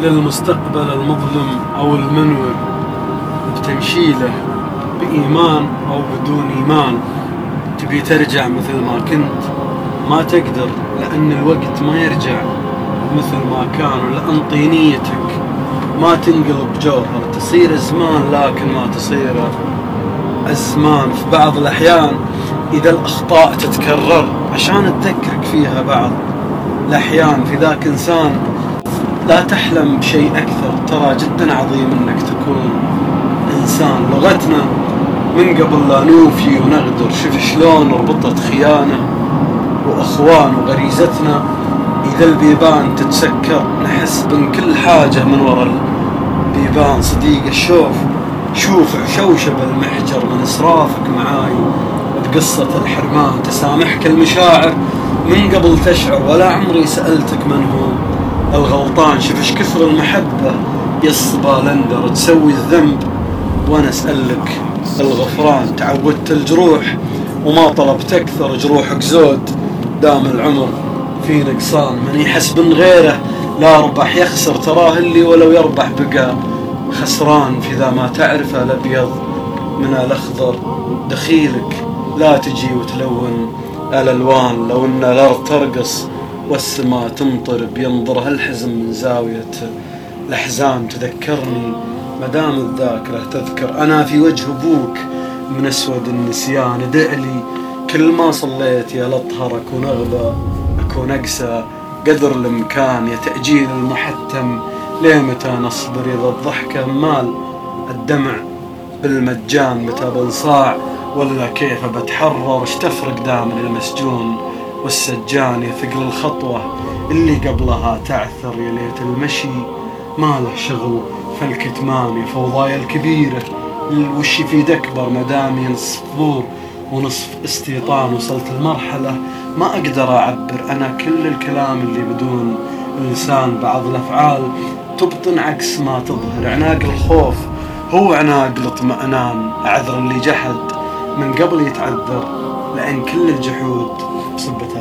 إلى المستقبل المظلم أو المنور بتمشيله بإيمان أو بدون إيمان. تبي ترجع مثل ما كنت؟ ما تقدر لأن الوقت ما يرجع. مثل ما كان ولأن طينيتك ما تنقلب جوهر تصير زمان لكن ما تصير الزمان في بعض الأحيان إذا الأخطاء تتكرر عشان تذكرك فيها بعض الأحيان في ذاك إنسان لا تحلم بشيء أكثر. ترى جدا عظيم أنك تكون إنسان. لغتنا من قبل لا نوفي ونغدر. شوف شلون ربطت خيانة وأخوان وغريزتنا. إذا البيبان تتسكر نحس بن كل حاجة من وراء البيبان. صديق الشوف شوف عشوشب المحجر من إسرافك معاي بقصة الحرمان. تسامحك المشاعر من قبل تشعر ولا عمري سألتك من هو. الغلطان شوف كثر المحبة يا لندر تسوي الذنب وأنا أسألك. الغفران تعودت الجروح وما طلبت أكثر. جروحك زود دام العمر في نقصان. من يحسب غيره لا ربح يخسر تراه اللي ولو يربح بقى خسران. في ذا ما تعرفه الابيض من الاخضر دخيلك لا تجي وتلون الالوان لو إن الأرض ترقص والسماء تمطر بينظر هالحزن من زاوية الأحزان؟ تذكرني مدام الذاكرة تذكر. أنا في وجه أبوك من أسود النسيان. ادع لي كل ما صليت يا لطهر أكون أغبى أكون أقسى. قدر الإمكان يا تأجيل المحتم. ليه متى نصبر إذا الضحكة مال الدمع بالمجان؟ متى بنصاع ولا كيف بتحرر؟ اش تفرق دام المسجون والسجان يثقل الخطوة. اللي قبلها تعثر يا ليت المشي. ما له شغل فالكتمان يا فوضايا الكبيرة. وش يفيد أكبر مدامي نصف ظهور ونصف استيطان وصلت المرحلة. ما أقدر أعبر أنا كل الكلام اللي بدون لسان بعض الأفعال. تبطن عكس ما تظهر عناق الخوف. هو عناق الاطمئنان أعذر اللي جحد. من قبل يتعذر لأن كل الجحود sin